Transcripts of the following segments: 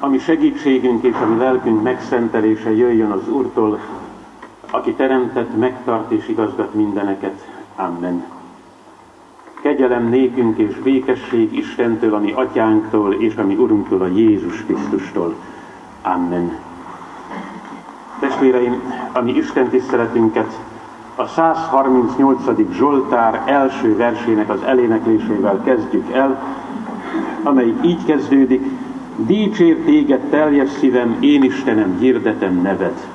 ami segítségünk és ami lelkünk megszentelése jöjjön az Úrtól, aki teremtett, megtart és igazgat mindeneket. Amen. Kegyelem nékünk és békesség Istentől, ami atyánktól és ami Urunktól, a Jézus Krisztustól. Amen. Testvéreim, ami Isten tiszteletünket a 138. Zsoltár első versének az eléneklésével kezdjük el, amely így kezdődik, Dicsér téged teljes szívem, én Istenem, hirdetem neved.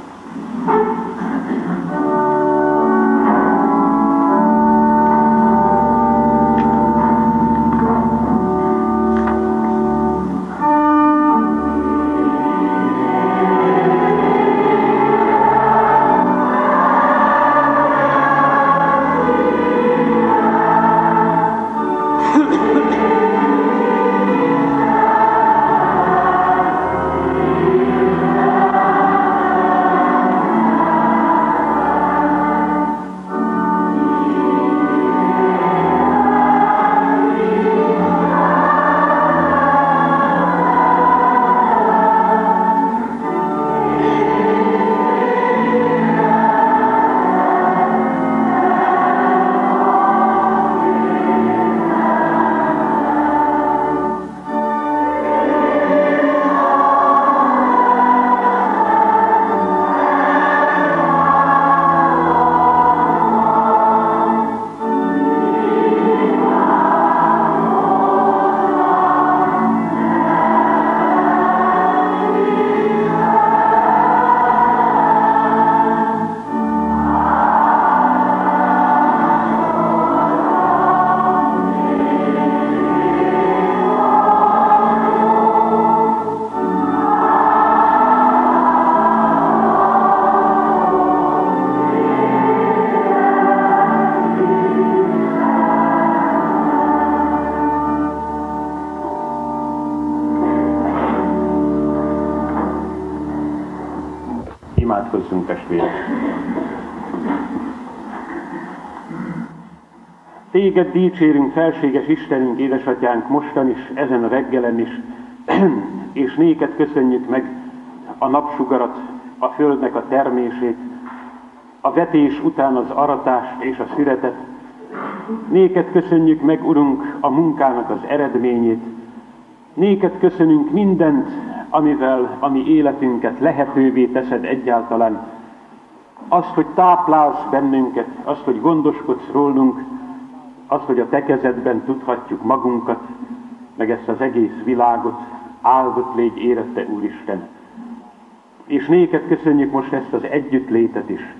Téged dicsérünk, felséges Istenünk, édesatyánk, mostan is, ezen a reggelen is, és néked köszönjük meg a napsugarat, a földnek a termését, a vetés után az aratást és a szüretet. Néked köszönjük meg, Urunk, a munkának az eredményét. Néked köszönünk mindent, amivel a mi életünket lehetővé teszed egyáltalán. Azt, hogy táplálsz bennünket, azt, hogy gondoskodsz rólunk, azt, hogy a te kezedben tudhatjuk magunkat, meg ezt az egész világot, áldott légy érette Úristen. És néked köszönjük most ezt az együttlétet is.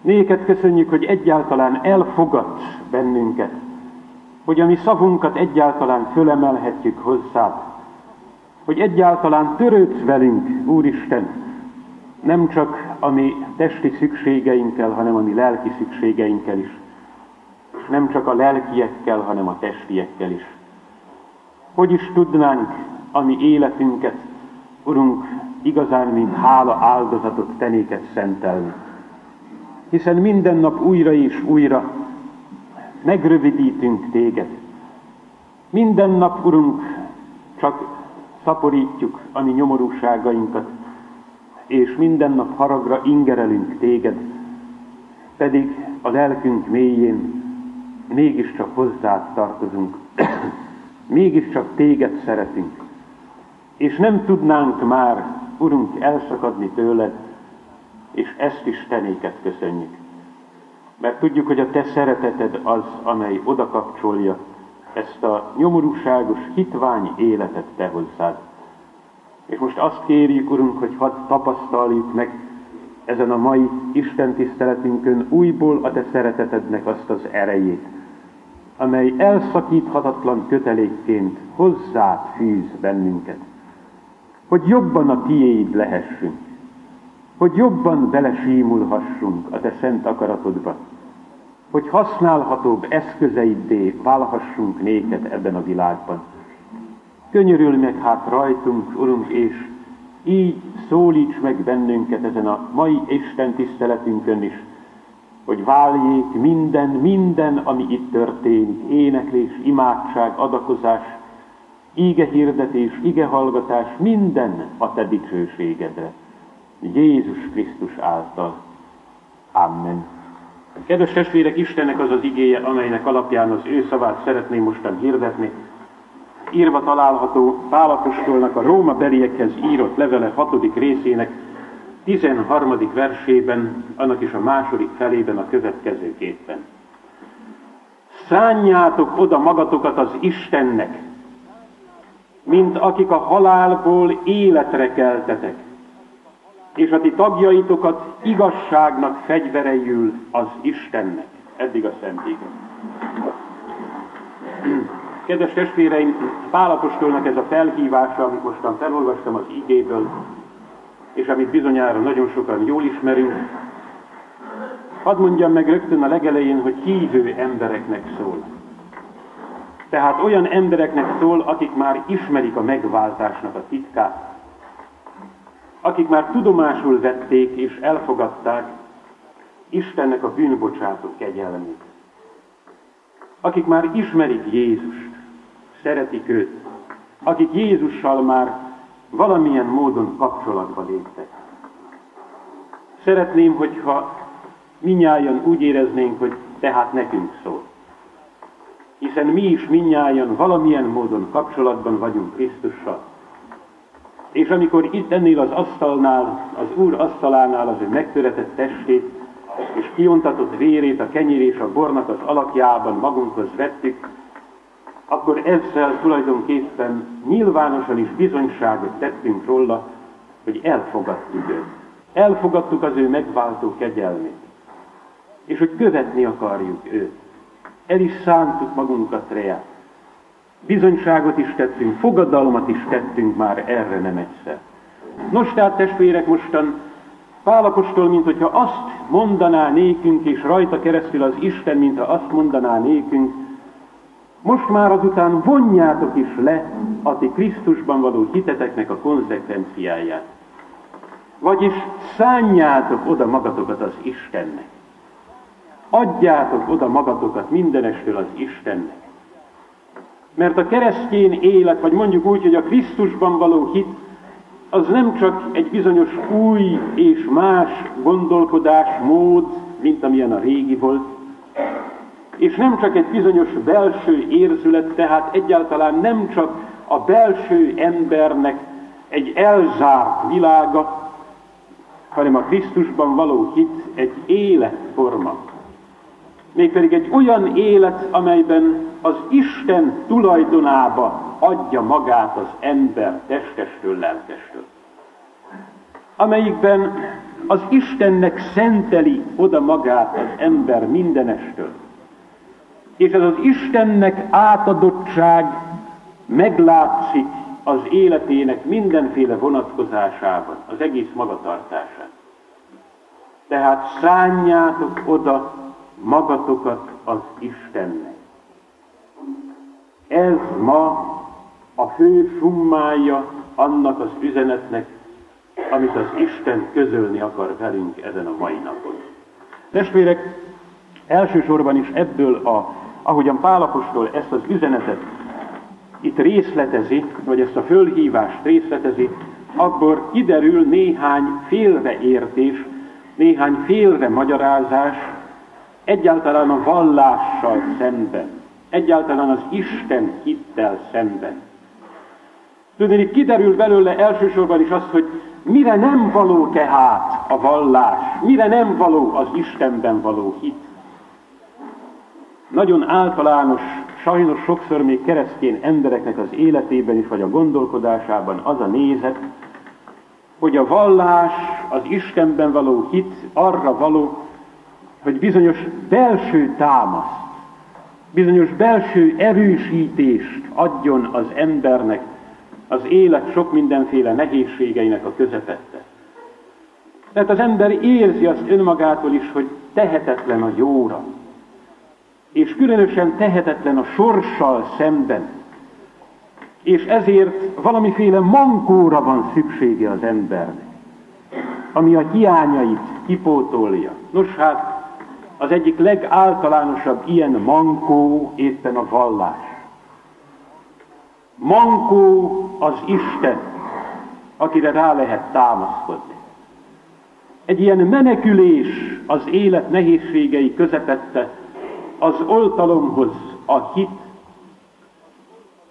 Néked köszönjük, hogy egyáltalán elfogadsz bennünket, hogy a mi szavunkat egyáltalán fölemelhetjük hozzád, hogy egyáltalán törődsz velünk, Úristen, nem csak a mi testi szükségeinkkel, hanem a mi lelki szükségeinkkel is. Nem csak a lelkiekkel, hanem a testiekkel is. Hogy is tudnánk a mi életünket, Urunk, igazán, mint hála áldozatot tenéket szentelni. Hiszen minden nap újra és újra megrövidítünk téged. Minden nap, Urunk, csak szaporítjuk a mi nyomorúságainkat, és minden nap haragra ingerelünk téged, pedig a lelkünk mélyén mégiscsak hozzád tartozunk, mégiscsak téged szeretünk, és nem tudnánk már, Urunk, elszakadni tőled, és ezt is tenéket köszönjük. Mert tudjuk, hogy a te szereteted az, amely oda kapcsolja ezt a nyomorúságos, hitvány életet te hozzád. És most azt kérjük, Urunk, hogy hadd tapasztaljuk meg ezen a mai Isten tiszteletünkön újból a Te szeretetednek azt az erejét, amely elszakíthatatlan kötelékként hozzád fűz bennünket, hogy jobban a tiéd lehessünk, hogy jobban belesímulhassunk a Te szent akaratodba, hogy használhatóbb eszközeiddé válhassunk néked ebben a világban. Könyörül meg hát rajtunk, Urunk, és így szólíts meg bennünket ezen a mai Isten tiszteletünkön is, hogy váljék minden, minden, ami itt történik, éneklés, imádság, adakozás, ige hirdetés, ige hallgatás, minden a te dicsőségedre. Jézus Krisztus által. Amen. Kedves testvérek, Istennek az az igéje, amelynek alapján az ő szavát szeretném mostan hirdetni. Írva található Pálapostolnak a Róma beliekhez írott levele hatodik részének 13. versében, annak is a második felében a következőképpen. Szánjátok oda magatokat az Istennek, mint akik a halálból életre keltetek, és a ti tagjaitokat igazságnak fegyvereiül az Istennek. Eddig a Szent Kedves testvéreim, Pálapostolnak ez a felhívása, amit mostan felolvastam az igéből, és amit bizonyára nagyon sokan jól ismerünk, hadd mondjam meg rögtön a legelején, hogy hívő embereknek szól. Tehát olyan embereknek szól, akik már ismerik a megváltásnak a titkát, akik már tudomásul vették és elfogadták Istennek a bűnbocsátó kegyelmét, akik már ismerik Jézust, szeretik őt, akik Jézussal már valamilyen módon kapcsolatba léptek. Szeretném, hogyha minnyáján úgy éreznénk, hogy tehát nekünk szól. Hiszen mi is minnyáján valamilyen módon kapcsolatban vagyunk Krisztussal. És amikor itt ennél az asztalnál, az Úr asztalánál az ő megtöretett testét, és kiontatott vérét a kenyér és a bornak az alakjában magunkhoz vettük, akkor ezzel tulajdonképpen nyilvánosan is bizonyságot tettünk róla, hogy elfogadtuk őt. Elfogadtuk az ő megváltó kegyelmét. És hogy követni akarjuk őt. El is szántuk magunkat reá. Bizonyságot is tettünk, fogadalmat is tettünk már erre nem egyszer. Nos, tehát testvérek, mostan Pálapostól, mint hogyha azt mondaná nékünk, és rajta keresztül az Isten, mintha azt mondaná nékünk, most már azután vonjátok is le a ti Krisztusban való hiteteknek a konzekvenciáját. Vagyis szánjátok oda magatokat az Istennek. Adjátok oda magatokat mindenestől az Istennek. Mert a keresztény élet, vagy mondjuk úgy, hogy a Krisztusban való hit, az nem csak egy bizonyos új és más gondolkodásmód, mint amilyen a régi volt, és nem csak egy bizonyos belső érzület, tehát egyáltalán nem csak a belső embernek egy elzárt világa, hanem a Krisztusban való hit egy életforma. Mégpedig egy olyan élet, amelyben az Isten tulajdonába adja magát az ember testestől, lelkestől. Amelyikben az Istennek szenteli oda magát az ember mindenestől és ez az Istennek átadottság meglátszik az életének mindenféle vonatkozásában, az egész magatartásán. Tehát szánjátok oda magatokat az Istennek. Ez ma a fő summája annak az üzenetnek, amit az Isten közölni akar velünk ezen a mai napon. Testvérek, elsősorban is ebből a ahogyan Pálapostól ezt az üzenetet itt részletezi, vagy ezt a fölhívást részletezi, akkor kiderül néhány félreértés, néhány félre magyarázás egyáltalán a vallással szemben, egyáltalán az Isten hittel szemben. Tudni, kiderül belőle elsősorban is az, hogy mire nem való tehát a vallás, mire nem való az Istenben való hit nagyon általános, sajnos sokszor még keresztény embereknek az életében is, vagy a gondolkodásában az a nézet, hogy a vallás, az Istenben való hit arra való, hogy bizonyos belső támaszt, bizonyos belső erősítést adjon az embernek az élet sok mindenféle nehézségeinek a közepette. Tehát az ember érzi azt önmagától is, hogy tehetetlen a jóra, és különösen tehetetlen a sorssal szemben, és ezért valamiféle mankóra van szüksége az embernek, ami a hiányait kipótolja. Nos hát, az egyik legáltalánosabb ilyen mankó éppen a vallás. Mankó az Isten, akire rá lehet támaszkodni. Egy ilyen menekülés az élet nehézségei közepette az oltalomhoz a hit.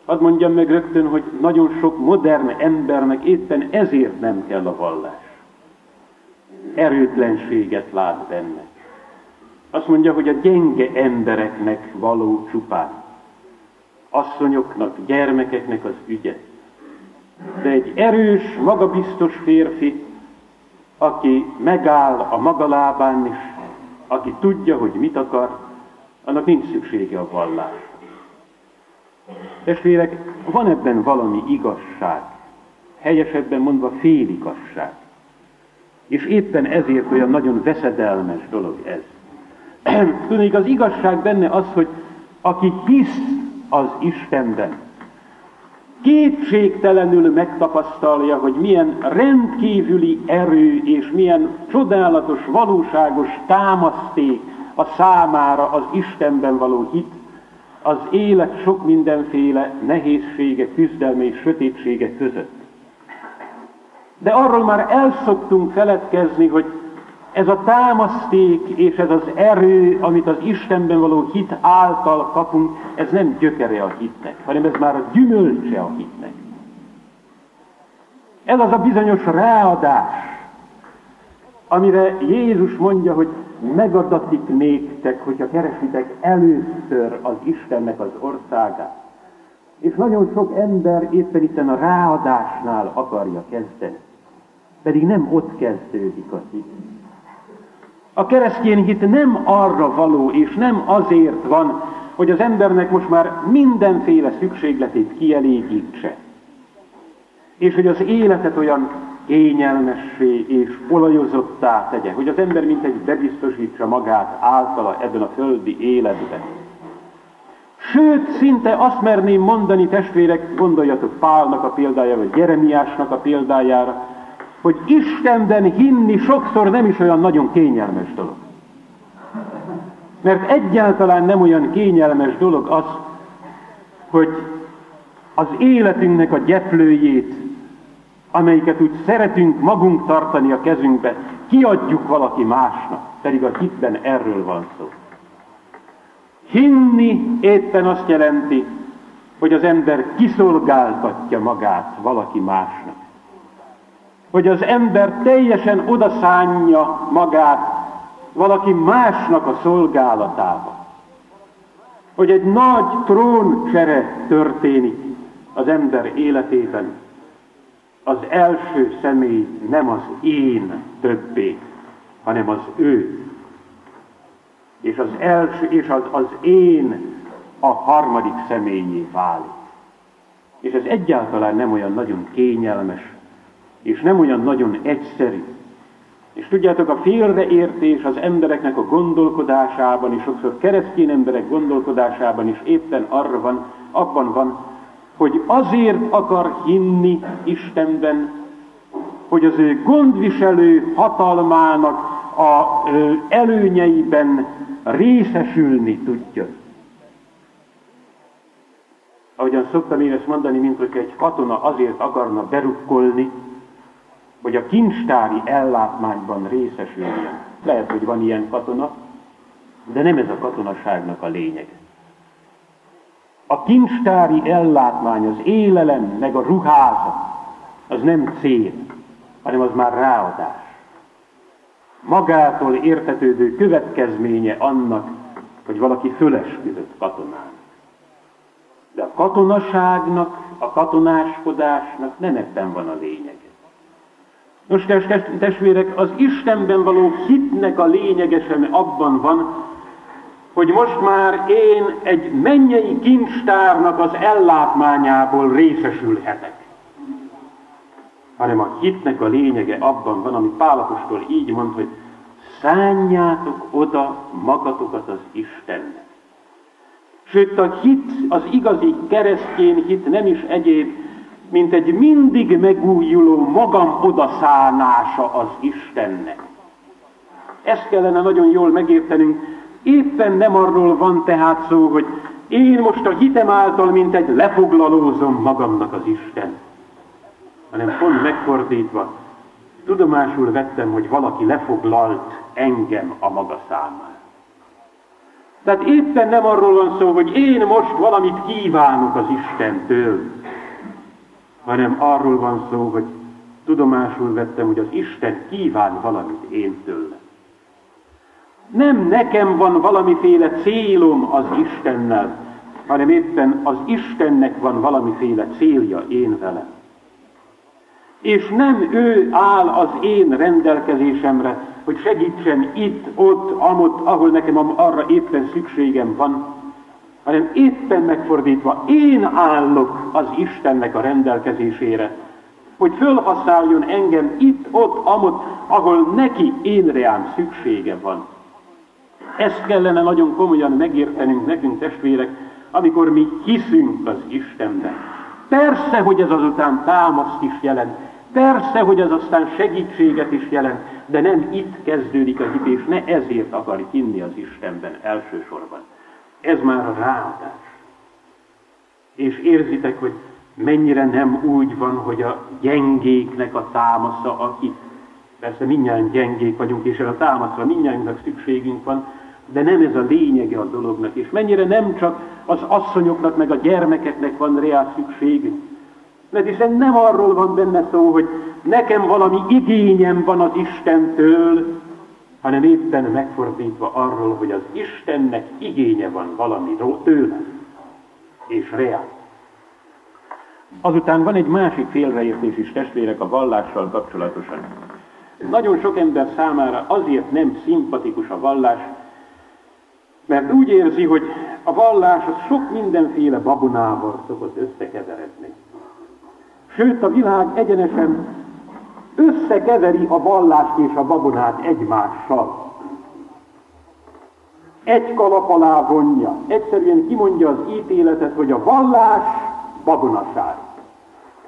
Hadd mondjam meg rögtön, hogy nagyon sok modern embernek éppen ezért nem kell a vallás. Erőtlenséget lát benne. Azt mondja, hogy a gyenge embereknek való csupán. Asszonyoknak, gyermekeknek az ügye. De egy erős, magabiztos férfi, aki megáll a maga lábán is, aki tudja, hogy mit akar, annak nincs szüksége a vallásra. Testvérek, van ebben valami igazság, helyesebben mondva féligasság. És éppen ezért olyan nagyon veszedelmes dolog ez. Tudnék, az igazság benne az, hogy aki hisz az Istenben, kétségtelenül megtapasztalja, hogy milyen rendkívüli erő és milyen csodálatos, valóságos támaszték a számára az Istenben való hit, az élet sok mindenféle nehézsége, küzdelme és sötétsége között. De arról már elszoktunk feledkezni, hogy ez a támaszték és ez az erő, amit az Istenben való hit által kapunk, ez nem gyökere a hitnek, hanem ez már a gyümölcse a hitnek. Ez az a bizonyos ráadás, amire Jézus mondja, hogy megadatik néktek, hogyha keresitek először az Istennek az országát. És nagyon sok ember éppen itt a ráadásnál akarja kezdeni. Pedig nem ott kezdődik a hit. A keresztény hit nem arra való, és nem azért van, hogy az embernek most már mindenféle szükségletét kielégítse. És hogy az életet olyan kényelmessé és olajozottá tegye, hogy az ember mint egy bebiztosítsa magát általa ebben a földi életben. Sőt, szinte azt merném mondani, testvérek, gondoljatok Pálnak a példájára, vagy Jeremiásnak a példájára, hogy Istenben hinni sokszor nem is olyan nagyon kényelmes dolog. Mert egyáltalán nem olyan kényelmes dolog az, hogy az életünknek a gyeplőjét, amelyiket úgy szeretünk magunk tartani a kezünkbe, kiadjuk valaki másnak, pedig a hitben erről van szó. Hinni éppen azt jelenti, hogy az ember kiszolgáltatja magát valaki másnak hogy az ember teljesen odaszánja magát valaki másnak a szolgálatába. Hogy egy nagy tróncsere történik az ember életében. Az első személy nem az én többé, hanem az ő. És az első, és az, az én a harmadik személyé válik. És ez egyáltalán nem olyan nagyon kényelmes, és nem olyan nagyon egyszerű. És tudjátok, a félreértés az embereknek a gondolkodásában, és sokszor keresztény emberek gondolkodásában is éppen arra van, abban van, hogy azért akar hinni Istenben, hogy az ő gondviselő hatalmának a előnyeiben részesülni tudja. Ahogyan szoktam én ezt mondani, mint hogy egy katona azért akarna berukkolni, hogy a kincstári ellátmányban részesüljön. Lehet, hogy van ilyen katona, de nem ez a katonaságnak a lényeg. A kincstári ellátmány, az élelem, meg a ruházat, az nem cél, hanem az már ráadás. Magától értetődő következménye annak, hogy valaki fölesküdött katonán. De a katonaságnak, a katonáskodásnak nem ebben van a lényeg. Nos, testvérek, az Istenben való hitnek a lényegesen abban van, hogy most már én egy mennyei kincstárnak az ellátmányából részesülhetek. Hanem a hitnek a lényege abban van, amit Pálapostól így mond, hogy szánjátok oda magatokat az Istennek. Sőt, a hit, az igazi keresztény hit nem is egyéb, mint egy mindig megújuló magam odaszánása az Istennek. Ezt kellene nagyon jól megértenünk. Éppen nem arról van tehát szó, hogy én most a hitem által, mint egy lefoglalózom magamnak az Isten, hanem pont megfordítva, tudomásul vettem, hogy valaki lefoglalt engem a maga számára. Tehát éppen nem arról van szó, hogy én most valamit kívánok az Istentől, hanem arról van szó, hogy tudomásul vettem, hogy az Isten kíván valamit én tőle. Nem nekem van valamiféle célom az Istennel, hanem éppen az Istennek van valamiféle célja én velem. És nem ő áll az én rendelkezésemre, hogy segítsen itt, ott, amott, ahol nekem arra éppen szükségem van, hanem éppen megfordítva, én állok az Istennek a rendelkezésére, hogy fölhasználjon engem itt, ott, amott, ahol neki én reám szüksége van. Ezt kellene nagyon komolyan megértenünk nekünk testvérek, amikor mi hiszünk az Istenben. Persze, hogy ez azután támaszt is jelent, persze, hogy ez aztán segítséget is jelent, de nem itt kezdődik a hit, és ne ezért akar hinni az Istenben elsősorban. Ez már a ráadás. És érzitek, hogy mennyire nem úgy van, hogy a gyengéknek a támasza, aki persze mindjárt gyengék vagyunk, és a támaszra mindjárt szükségünk van, de nem ez a lényege a dolognak, és mennyire nem csak az asszonyoknak, meg a gyermekeknek van reál szükségünk. Mert hiszen nem arról van benne szó, hogy nekem valami igényem van az Istentől, hanem éppen megfordítva arról, hogy az Istennek igénye van valami tőle, és reál. Azután van egy másik félreértés is testvérek a vallással kapcsolatosan. Nagyon sok ember számára azért nem szimpatikus a vallás, mert úgy érzi, hogy a vallás az sok mindenféle babonával szokott összekeveredni. Sőt, a világ egyenesen összekeveri a vallást és a babonát egymással. Egy kalap alá vonja. Egyszerűen kimondja az ítéletet, hogy a vallás babonaság.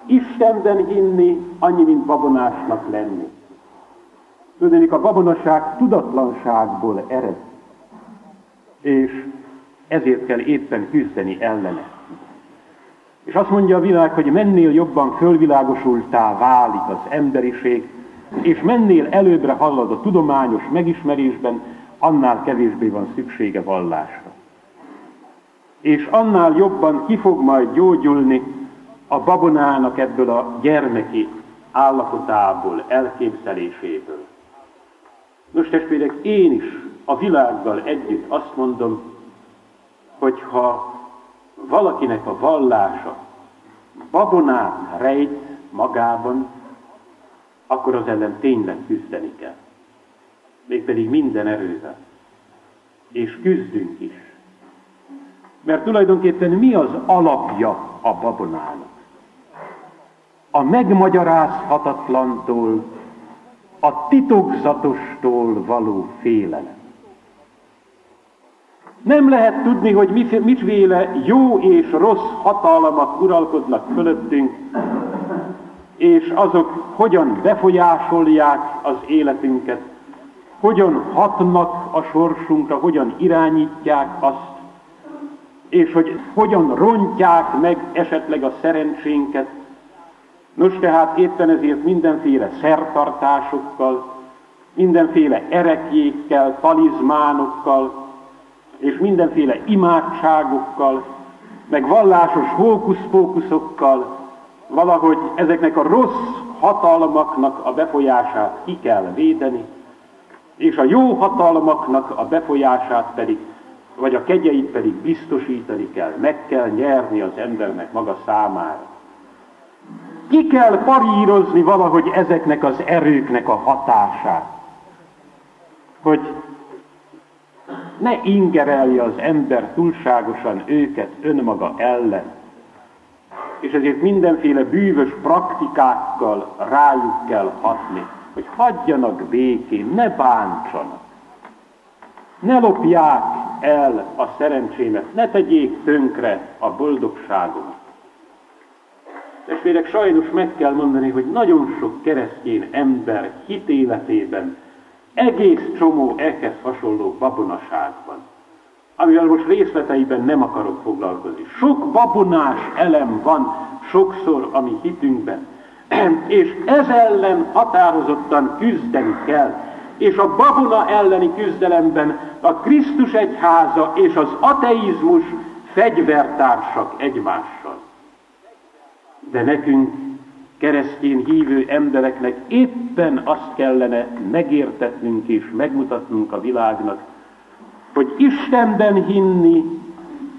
Istenben hinni annyi, mint babonásnak lenni. Tudnék, a babonaság tudatlanságból ered és ezért kell éppen küzdeni ellene. És azt mondja a világ, hogy mennél jobban fölvilágosultá válik az emberiség, és mennél előbbre hallad a tudományos megismerésben, annál kevésbé van szüksége vallásra. És annál jobban ki fog majd gyógyulni a babonának ebből a gyermeki állapotából, elképzeléséből. Nos, testvérek, én is a világgal együtt azt mondom, hogy ha valakinek a vallása babonát rejt magában, akkor az ellen tényleg küzdeni kell. Mégpedig minden erővel. És küzdünk is. Mert tulajdonképpen mi az alapja a babonának? A megmagyarázhatatlantól, a titokzatostól való félelem. Nem lehet tudni, hogy mitféle jó és rossz hatalmak uralkodnak fölöttünk, és azok hogyan befolyásolják az életünket, hogyan hatnak a sorsunkra, hogyan irányítják azt, és hogy hogyan rontják meg esetleg a szerencsénket. Nos, tehát éppen ezért mindenféle szertartásokkal, mindenféle erekjékkel, talizmánokkal, és mindenféle imádságokkal, meg vallásos hókuszpókuszokkal valahogy ezeknek a rossz hatalmaknak a befolyását ki kell védeni, és a jó hatalmaknak a befolyását pedig, vagy a kegyeit pedig biztosítani kell, meg kell nyerni az embernek maga számára. Ki kell parírozni valahogy ezeknek az erőknek a hatását, hogy ne ingerelje az ember túlságosan őket önmaga ellen, és ezért mindenféle bűvös praktikákkal rájuk kell hatni, hogy hagyjanak békén, ne bántsanak. Ne lopják el a szerencsémet, ne tegyék tönkre a boldogságomat. Testvérek, sajnos meg kell mondani, hogy nagyon sok keresztény ember hitéletében egész csomó ehhez hasonló babonaságban. amivel most részleteiben nem akarok foglalkozni. Sok babonás elem van sokszor a mi hitünkben, és ez ellen határozottan küzdeni kell. És a babona elleni küzdelemben a Krisztus egyháza és az ateizmus fegyvertársak egymással. De nekünk, keresztény hívő embereknek éppen azt kellene megértetnünk és megmutatnunk a világnak, hogy Istenben hinni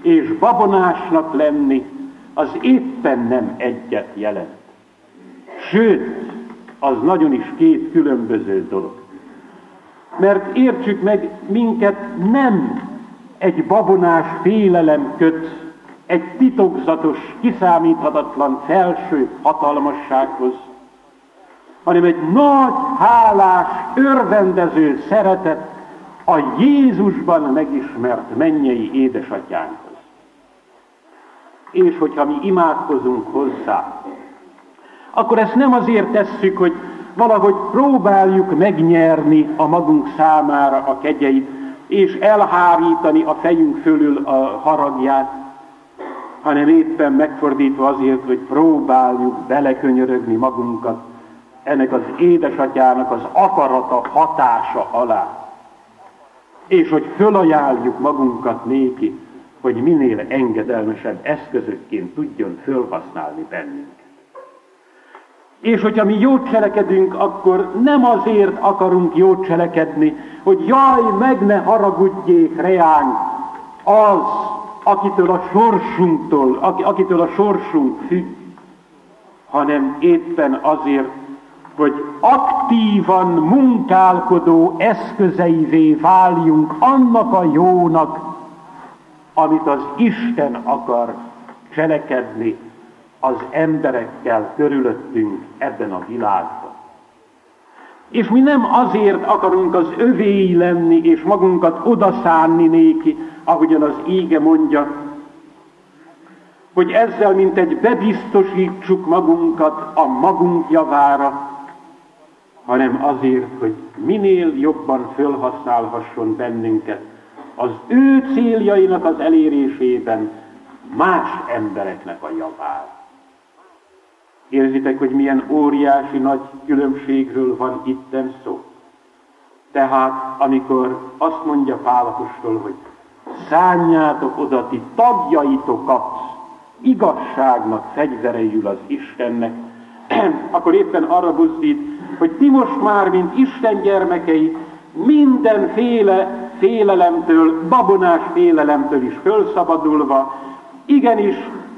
és babonásnak lenni, az éppen nem egyet jelent. Sőt, az nagyon is két különböző dolog. Mert értsük meg, minket nem egy babonás félelem köt egy titokzatos, kiszámíthatatlan felső hatalmassághoz, hanem egy nagy, hálás, örvendező szeretet a Jézusban megismert mennyei édesatyánkhoz. És hogyha mi imádkozunk hozzá, akkor ezt nem azért tesszük, hogy valahogy próbáljuk megnyerni a magunk számára a kegyeit, és elhárítani a fejünk fölül a haragját, hanem éppen megfordítva azért, hogy próbáljuk belekönyörögni magunkat ennek az édesatyának az akarata hatása alá és hogy fölajánljuk magunkat néki, hogy minél engedelmesebb eszközökként tudjon fölhasználni bennünket. És hogyha mi jót cselekedünk, akkor nem azért akarunk jót cselekedni, hogy jaj, meg ne haragudjék reánk az, akitől a sorsunktól, akitől a sorsunk függ, hanem éppen azért, hogy aktívan munkálkodó eszközeivé váljunk annak a jónak, amit az Isten akar cselekedni az emberekkel körülöttünk ebben a világban. És mi nem azért akarunk az övéi lenni, és magunkat odaszánni néki, ahogyan az ége mondja, hogy ezzel mint egy bebiztosítsuk magunkat a magunk javára, hanem azért, hogy minél jobban fölhasználhasson bennünket az ő céljainak az elérésében más embereknek a javára. Érzitek, hogy milyen óriási nagy különbségről van itten szó? Tehát, amikor azt mondja Pálapostól, hogy szánjátok oda ti tagjaitokat igazságnak fegyvereiül az Istennek, akkor éppen arra buzdít, hogy ti most már, mint Isten gyermekei, mindenféle félelemtől, babonás félelemtől is fölszabadulva, igenis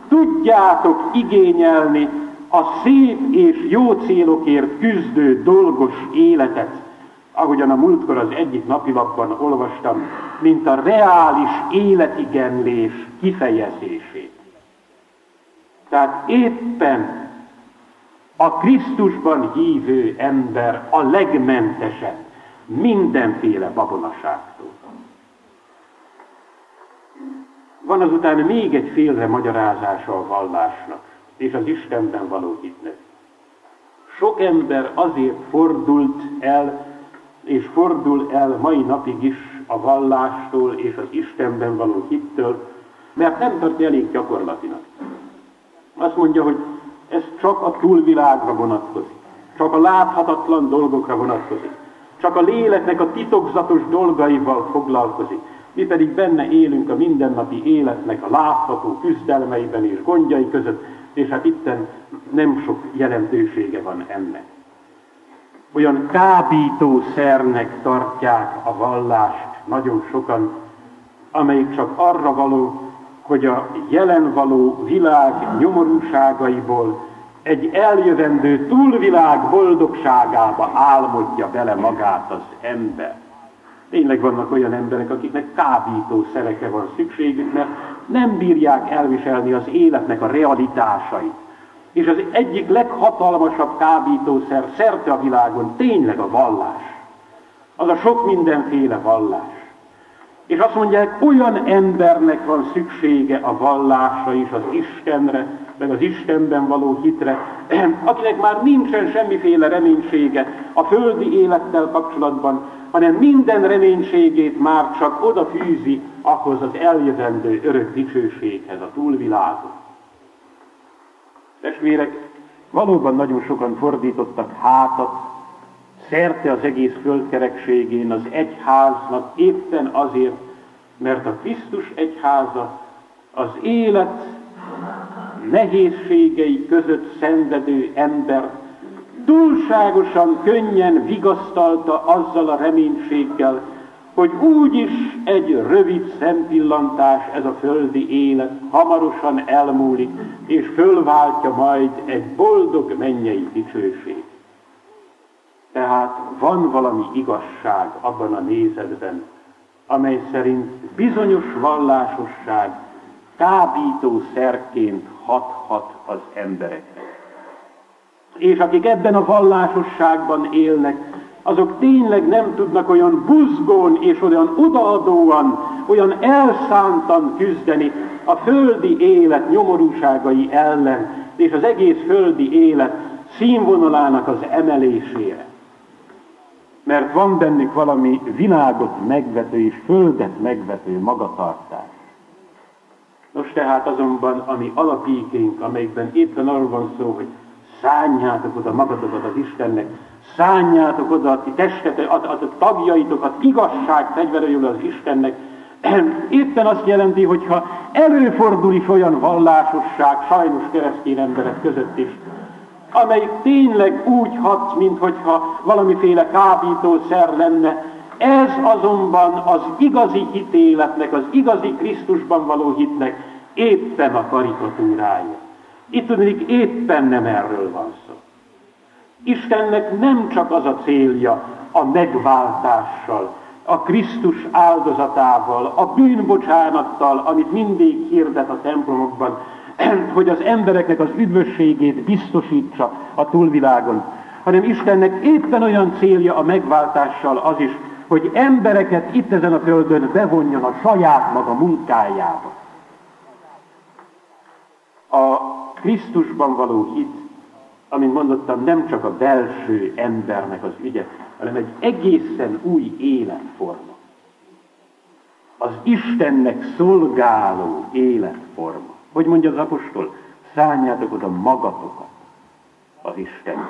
tudjátok igényelni a szép és jó célokért küzdő dolgos életet, ahogyan a múltkor az egyik napilapban olvastam, mint a reális életigenlés kifejezését. Tehát éppen a Krisztusban hívő ember a legmentesebb mindenféle babonaságtól. Van azután még egy félre magyarázása a vallásnak, és az Istenben való hitnek. Sok ember azért fordult el, és fordul el mai napig is a vallástól és az Istenben való hittől, mert nem tartja elég gyakorlatinak. Azt mondja, hogy ez csak a túlvilágra vonatkozik, csak a láthatatlan dolgokra vonatkozik, csak a léleknek a titokzatos dolgaival foglalkozik. Mi pedig benne élünk a mindennapi életnek a látható küzdelmeiben és gondjai között, és hát itten nem sok jelentősége van ennek. Olyan kábítószernek tartják a vallást nagyon sokan, amelyik csak arra való, hogy a jelen való világ nyomorúságaiból egy eljövendő túlvilág boldogságába álmodja bele magát az ember. Tényleg vannak olyan emberek, akiknek kábító szereke van szükségük, mert nem bírják elviselni az életnek a realitásait. És az egyik leghatalmasabb kábítószer szerte a világon tényleg a vallás. Az a sok mindenféle vallás. És azt mondják, olyan embernek van szüksége a vallásra és az Istenre, meg az Istenben való hitre, akinek már nincsen semmiféle reménysége a földi élettel kapcsolatban, hanem minden reménységét már csak oda fűzi ahhoz az eljövendő örök dicsőséghez, a túlvilágon. Testvérek, valóban nagyon sokan fordítottak hátat, szerte az egész földkerekségén az egyháznak éppen azért, mert a Krisztus egyháza az élet nehézségei között szenvedő ember túlságosan könnyen vigasztalta azzal a reménységgel, hogy úgyis egy rövid szempillantás ez a földi élet hamarosan elmúlik, és fölváltja majd egy boldog mennyei dicsőség. Tehát van valami igazság abban a nézetben, amely szerint bizonyos vallásosság kábító szerként hathat az emberekre. És akik ebben a vallásosságban élnek, azok tényleg nem tudnak olyan buzgón és olyan odaadóan, olyan elszántan küzdeni a földi élet nyomorúságai ellen, és az egész földi élet színvonalának az emelésére. Mert van bennük valami világot megvető és földet megvető magatartás. Nos tehát azonban, ami alapíkénk, amelyikben éppen arról van szó, hogy szánjátok oda magatokat az Istennek, szánjátok oda a ti testet, a, a, a tagjaitokat igazság fegyverőjül az Istennek, éppen azt jelenti, hogyha előfordul is olyan vallásosság sajnos keresztény emberek között is, amelyik tényleg úgy hat, mintha valamiféle kábítószer lenne, ez azonban az igazi hitéletnek, az igazi Krisztusban való hitnek éppen a karikatúrája. Itt tudnék éppen nem erről van szó. Istennek nem csak az a célja a megváltással, a Krisztus áldozatával, a bűnbocsánattal, amit mindig hirdet a templomokban, hogy az embereknek az üdvösségét biztosítsa a túlvilágon, hanem Istennek éppen olyan célja a megváltással az is, hogy embereket itt ezen a földön bevonjon a saját maga munkájába. A Krisztusban való hit, amint mondottam, nem csak a belső embernek az ügye, hanem egy egészen új életforma. Az Istennek szolgáló életforma. Hogy mondja az apostol? Szálljátok oda magatokat az Isten.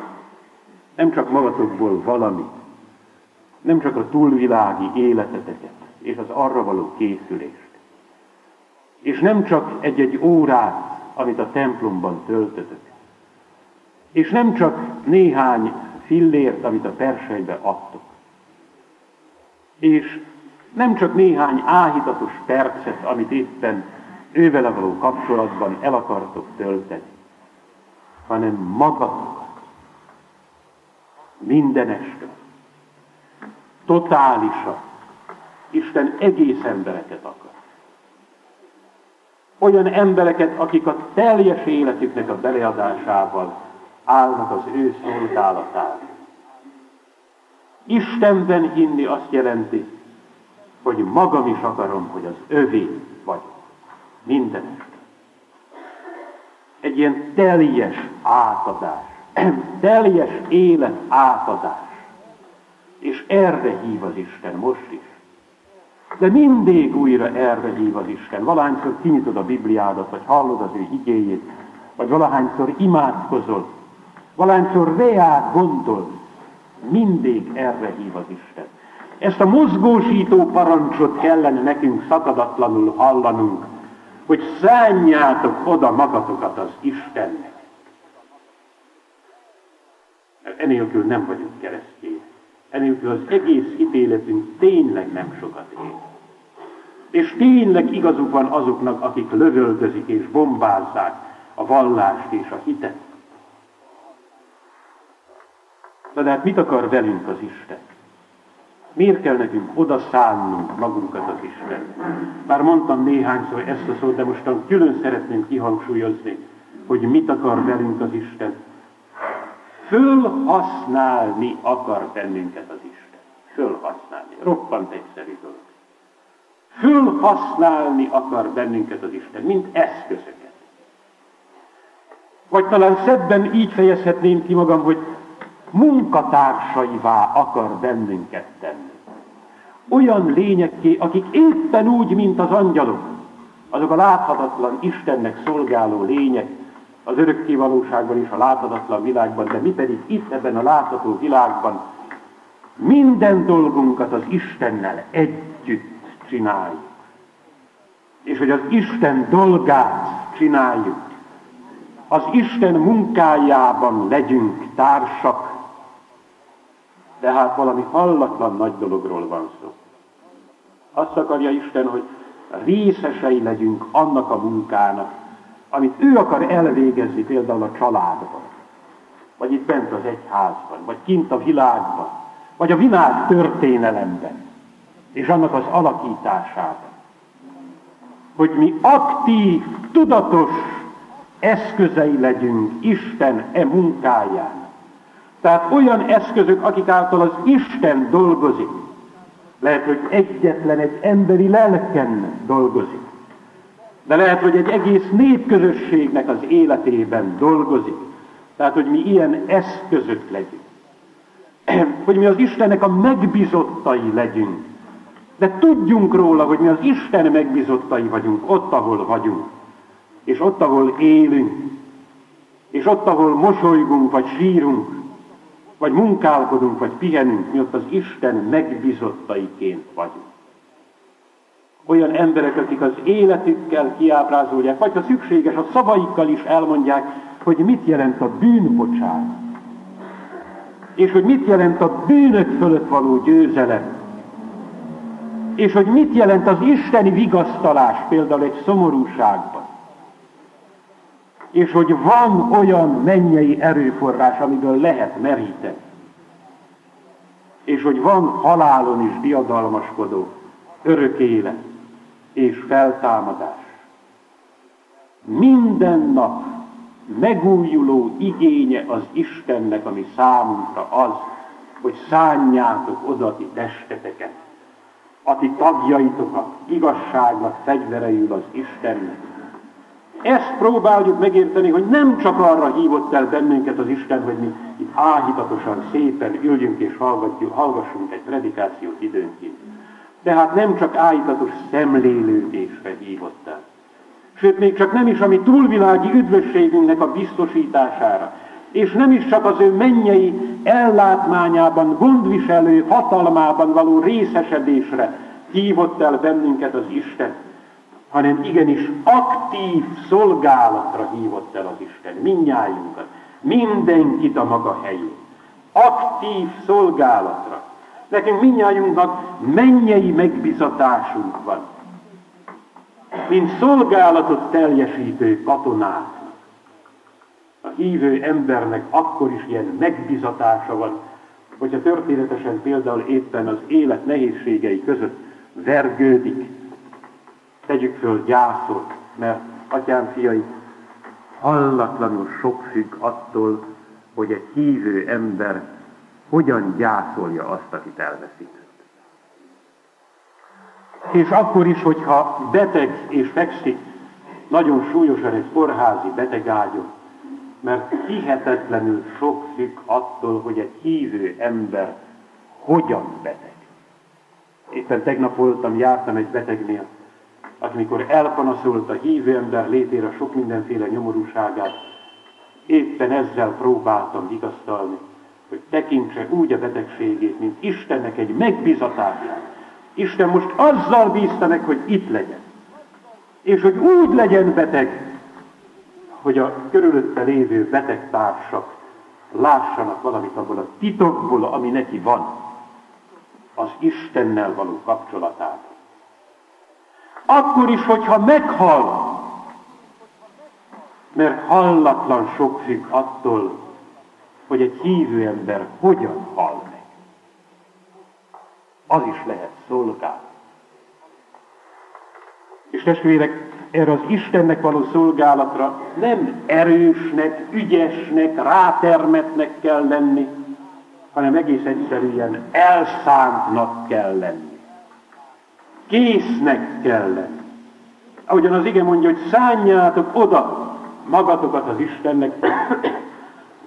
Nem csak magatokból valamit, nem csak a túlvilági életeteket és az arra való készülést. És nem csak egy-egy órát, amit a templomban töltötök. És nem csak néhány fillért, amit a persejbe adtok. És nem csak néhány áhítatos percet, amit éppen ővele való kapcsolatban el akartok tölteni, hanem magatokat. Mindenestől totálisan. Isten egész embereket akar. Olyan embereket, akik a teljes életüknek a beleadásával állnak az ő szolgálatára. Istenben hinni azt jelenti, hogy magam is akarom, hogy az övé vagyok. Mindenest. Egy ilyen teljes átadás, teljes élet átadás. És erre hív az Isten most is. De mindig újra erre hív az Isten. Valahányszor kinyitod a Bibliádat, vagy hallod az ő igéjét, vagy valahányszor imádkozol, valahányszor reát gondol, mindig erre hív az Isten. Ezt a mozgósító parancsot kellene nekünk szakadatlanul hallanunk, hogy szánjátok oda magatokat az Istennek. Mert enélkül nem vagyunk keresztjén enélkül az egész ítéletünk tényleg nem sokat ér. És tényleg igazuk van azoknak, akik lövöldözik és bombázzák a vallást és a hitet. Na de hát mit akar velünk az Isten? Miért kell nekünk odaszánnunk magunkat az Isten? Már mondtam néhányszor ezt a szót, de mostan külön szeretném kihangsúlyozni, hogy mit akar velünk az Isten fölhasználni akar bennünket az Isten. Fölhasználni. Roppant egyszerű dolog. Fölhasználni akar bennünket az Isten, mint eszközöket. Vagy talán szebben így fejezhetném ki magam, hogy munkatársaivá akar bennünket tenni. Olyan lényekké, akik éppen úgy, mint az angyalok, azok a láthatatlan Istennek szolgáló lények, az örökké valóságban és a láthatatlan világban, de mi pedig itt ebben a látható világban minden dolgunkat az Istennel együtt csináljuk. És hogy az Isten dolgát csináljuk, az Isten munkájában legyünk társak, tehát valami hallatlan nagy dologról van szó. Azt akarja Isten, hogy részesei legyünk annak a munkának, amit ő akar elvégezni például a családban, vagy itt bent az egyházban, vagy kint a világban, vagy a világ történelemben, és annak az alakításában. Hogy mi aktív, tudatos eszközei legyünk Isten e munkájának. Tehát olyan eszközök, akik által az Isten dolgozik. Lehet, hogy egyetlen egy emberi lelken dolgozik. De lehet, hogy egy egész népközösségnek az életében dolgozik. Tehát, hogy mi ilyen eszközök legyünk. Hogy mi az Istennek a megbizottai legyünk. De tudjunk róla, hogy mi az Isten megbizottai vagyunk, ott, ahol vagyunk. És ott, ahol élünk. És ott, ahol mosolygunk, vagy sírunk, vagy munkálkodunk, vagy pihenünk, mi ott az Isten megbizottaiként vagyunk. Olyan emberek, akik az életükkel kiábrázolják, vagy ha szükséges, a szavaikkal is elmondják, hogy mit jelent a bűnbocsánat. És hogy mit jelent a bűnök fölött való győzelem. És hogy mit jelent az isteni vigasztalás például egy szomorúságban és hogy van olyan mennyei erőforrás, amiből lehet meríteni. És hogy van halálon is diadalmaskodó örök élet és feltámadás. Minden nap megújuló igénye az Istennek, ami számunkra az, hogy szánjátok oda ti testeteket, a ti tagjaitokat igazságnak fegyvereül az Istennek, ezt próbáljuk megérteni, hogy nem csak arra hívott el bennünket az Isten, hogy mi itt áhítatosan, szépen üljünk és hallgatjuk, hallgassunk egy predikációt időnként. Tehát nem csak áhítatos szemlélődésre hívott el. Sőt, még csak nem is a mi túlvilági üdvösségünknek a biztosítására, és nem is csak az ő mennyei ellátmányában, gondviselő hatalmában való részesedésre hívott el bennünket az Isten, hanem igenis aktív szolgálatra hívott el az Isten, mindnyájunkat, mindenkit a maga helyén. Aktív szolgálatra. Nekünk mindnyájunknak mennyei megbizatásunk van, mint szolgálatot teljesítő katonák. A hívő embernek akkor is ilyen megbizatása van, hogyha történetesen például éppen az élet nehézségei között vergődik, tegyük föl gyászot, mert atyám fiai, hallatlanul sok függ attól, hogy egy hívő ember hogyan gyászolja azt, akit elveszített. És akkor is, hogyha beteg és fekszik, nagyon súlyosan egy kórházi betegágyon, mert hihetetlenül sok függ attól, hogy egy hívő ember hogyan beteg. Éppen tegnap voltam, jártam egy betegnél, amikor elpanaszolt a hívő ember létére sok mindenféle nyomorúságát, éppen ezzel próbáltam vigasztalni, hogy tekintse úgy a betegségét, mint Istennek egy megbizatását. Isten most azzal bízta meg, hogy itt legyen. És hogy úgy legyen beteg, hogy a körülötte lévő betegtársak lássanak valamit abból a titokból, ami neki van, az Istennel való kapcsolatát. Akkor is, hogyha meghal, mert hallatlan sok függ attól, hogy egy hívő ember hogyan hal meg. Az is lehet szolgálni. És testvérek, erre az Istennek való szolgálatra nem erősnek, ügyesnek, rátermetnek kell lenni, hanem egész egyszerűen elszántnak kell lenni késznek kell lenni. Ahogyan az ige mondja, hogy szánjátok oda magatokat az Istennek,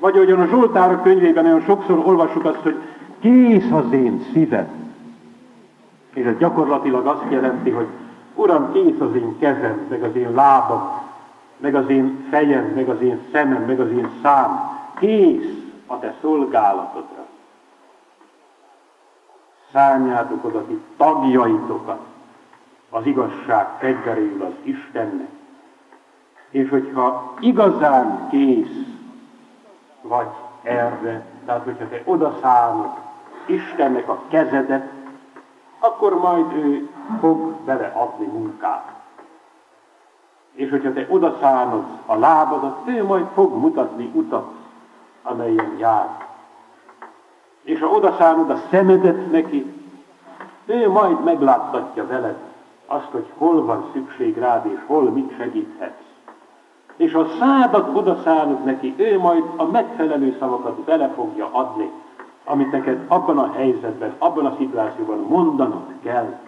vagy ahogyan a Zsoltárok könyvében nagyon sokszor olvassuk azt, hogy kész az én szívem. És ez gyakorlatilag azt jelenti, hogy Uram, kész az én kezem, meg az én lábam, meg az én fejem, meg az én szemem, meg az én szám. Kész a te szolgálatodra. Szálljátok oda ti tagjaitokat az igazság fegyveréül az Istennek. És hogyha igazán kész vagy erre, tehát hogyha te odaszállod Istennek a kezedet, akkor majd ő fog beleadni munkát. És hogyha te odaszállod a lábadat, ő majd fog mutatni utat, amelyen jár. És ha odaszállod a szemedet neki, ő majd megláttatja veled azt, hogy hol van szükség rád, és hol mit segíthetsz. És ha szádat odaszállod neki, ő majd a megfelelő szavakat bele fogja adni, amit neked abban a helyzetben, abban a szituációban mondanod kell.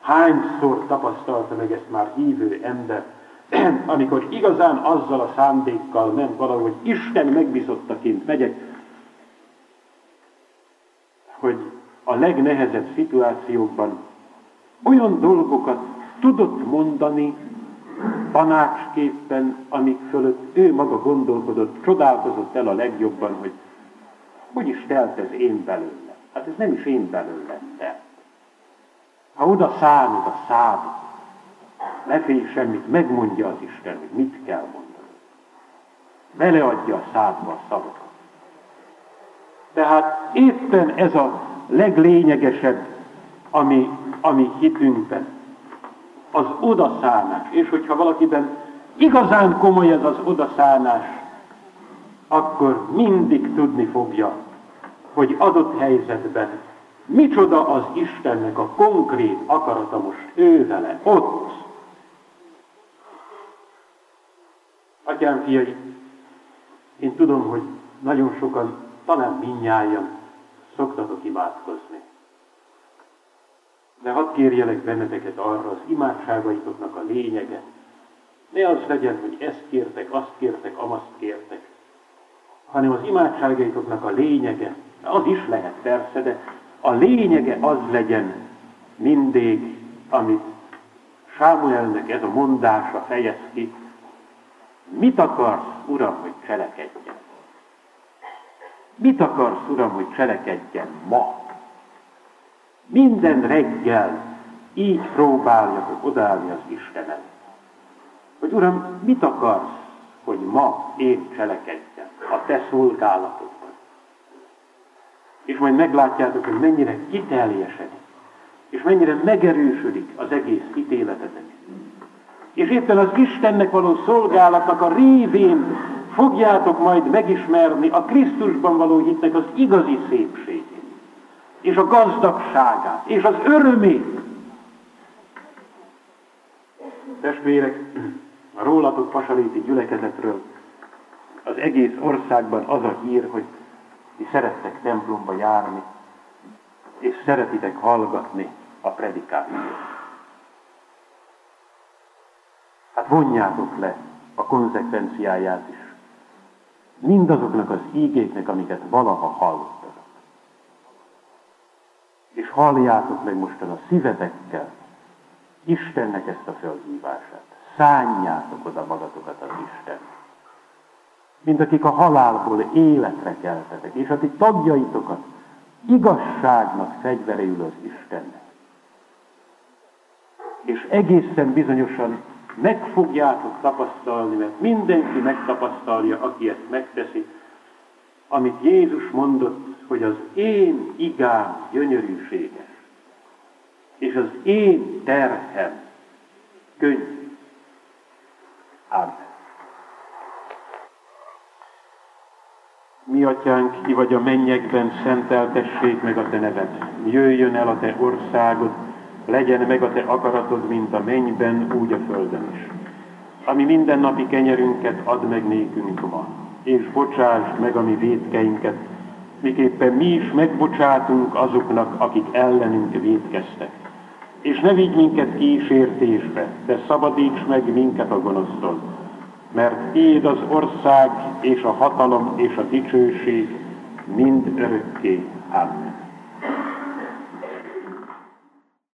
Hányszor tapasztalta meg ezt már hívő ember, amikor igazán azzal a szándékkal ment valahogy Isten megbizottaként megyek, hogy a legnehezebb szituációkban olyan dolgokat tudott mondani tanácsképpen, amik fölött ő maga gondolkodott, csodálkozott el a legjobban, hogy hogy is telt ez én belőle? Hát ez nem is én belőlem telt. Ha oda szánod a szádat, ne félj semmit, megmondja az Isten, hogy mit kell mondani. Beleadja a szádba a szavakat. Tehát éppen ez a leglényegesebb, ami, ami hitünkben, az odaszánás. És hogyha valakiben igazán komoly ez az odaszánás, akkor mindig tudni fogja, hogy adott helyzetben micsoda az Istennek a konkrét akarata most ő vele, ott. Atyám, fiai, én tudom, hogy nagyon sokan, talán minnyáján szoktatok imádkozni. De hadd kérjelek benneteket arra az imádságaitoknak a lényege. Ne az legyen, hogy ezt kértek, azt kértek, amazt kértek, hanem az imádságaitoknak a lényege, az is lehet persze, de a lényege az legyen mindig, amit Sámuelnek ez a mondása fejez ki, mit akarsz, Uram, hogy cselekedjen? Mit akarsz, Uram, hogy cselekedjen ma? Minden reggel így próbáljatok odállni az Istenet. Hogy Uram, mit akarsz, hogy ma én cselekedjen a te szolgálatodban? És majd meglátjátok, hogy mennyire kiteljesedik, és mennyire megerősödik az egész ítéletetek. És éppen az Istennek való szolgálatnak a révén fogjátok majd megismerni a Krisztusban való hitnek az igazi szépségét, és a gazdagságát, és az örömét. Testvérek, a rólatok pasaréti gyülekezetről az egész országban az a hír, hogy ti szerettek templomba járni, és szeretitek hallgatni a predikációt. Hát vonjátok le a konzekvenciáját is mindazoknak az ígéknek, amiket valaha hallottatok. És halljátok meg mostan a szívetekkel Istennek ezt a fölhívását. Szánjátok oda magatokat az Isten. Mint akik a halálból életre keltetek, és a ti tagjaitokat igazságnak fegyvereül az Istennek. És egészen bizonyosan meg fogjátok tapasztalni, mert mindenki megtapasztalja, aki ezt megteszi, amit Jézus mondott, hogy az én igám gyönyörűséges, és az én terhem könnyű. Amen. Mi atyánk, ki vagy a mennyekben, szenteltessék meg a te neved. Jöjjön el a te országod, legyen meg a te akaratod, mint a mennyben, úgy a földön is. Ami mindennapi kenyerünket add meg nékünk ma, és bocsásd meg a mi védkeinket, miképpen mi is megbocsátunk azoknak, akik ellenünk védkeztek. És ne vigy minket kísértésbe, de szabadíts meg minket a gonosztól, mert Éd az ország és a hatalom és a dicsőség mind örökké. Amen.